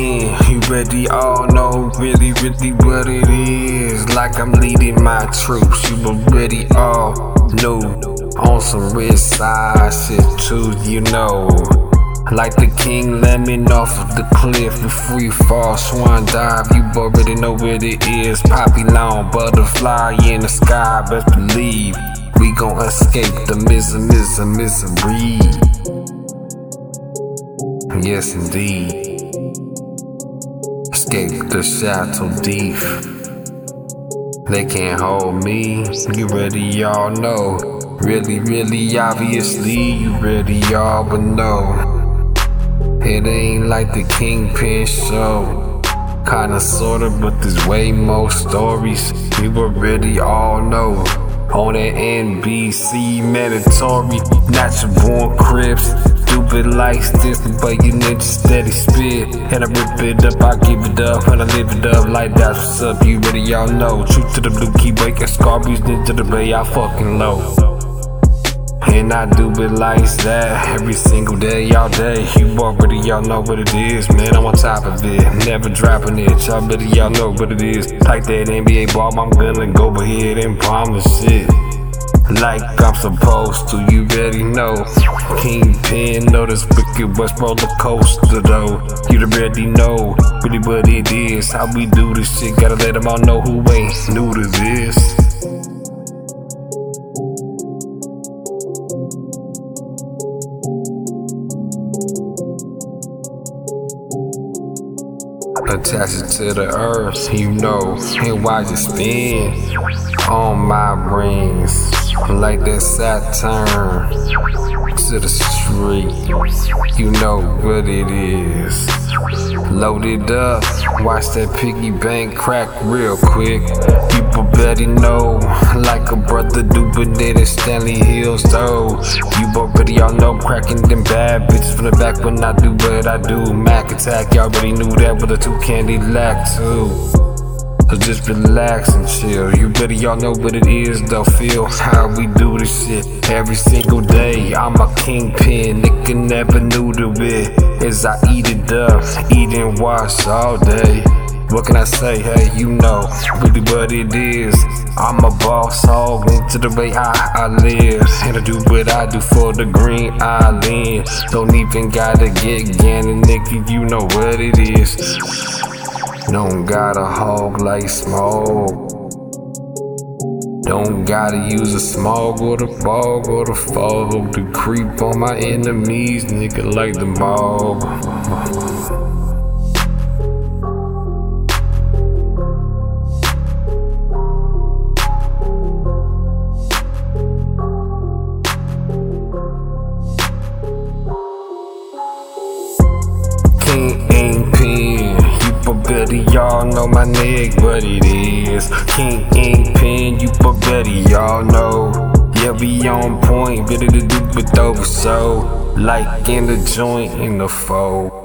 already all oh know really, really what it is. Like I'm leading my troops, you already all know. On some red side shit too, you know. Like the king lemon off of the cliff with free fall, swan dive. You already know what it is. Poppy long, butterfly in the sky. Best believe we gon' escape the misery, misery. Yes, indeed. Escape the Chateau deep. They can't hold me. You ready, y'all know. Really, really, obviously, you ready, y'all, but no. It ain't like the Kingpin show. Kinda sorta, but there's way more stories. You already all know. On that NBC mandatory, natural born crips. Stupid like this, but you ninja steady spit. And I rip it up, I give it up, and I live it up like that's what's up. You ready, y'all know. Truth to the blue, keep waking Scarbies, ninja the bay, I fucking low. And I do it like that every single day, all day. You already y'all know what it is, man. I'm on top of it, never dropping it. Y'all better y'all know what it is. Like that NBA ball, I'm gonna go ahead and promise it. Like I'm supposed to, you already know. Kingpin, know this wicked West roller coaster though. You already know really what it is. How we do this shit, gotta let them all know who ain't new to this. attached to the earth, you know, and why you spin on my rings like that Saturn to the street. You know what it is. Loaded up, watch that piggy bank crack real quick. People better know, like a brother they the Stanley Hills though. You already all know, cracking them bad bitches from the back when I do what I do. Mac attack, y'all already knew that with a two candy lack too. Just relax and chill. You better y'all know what it is, though. Feel how we do this shit every single day. I'm a kingpin, nigga never knew to it. As I eat it up, eating wash all day. What can I say? Hey, you know really what it is. I'm a boss, all into the way I, I live. And I do what I do for the green island. Don't even gotta get Gannon, nigga, you know what it is. Don't gotta hog like smoke. Don't gotta use a smog or the fog or the fog to creep on my enemies, nigga, like the mob. Y'all know my nigga, what it is. King Ink Pen, you Buddy, y'all know. Yeah, we on point, ready to do it over so. Like in the joint in the foe.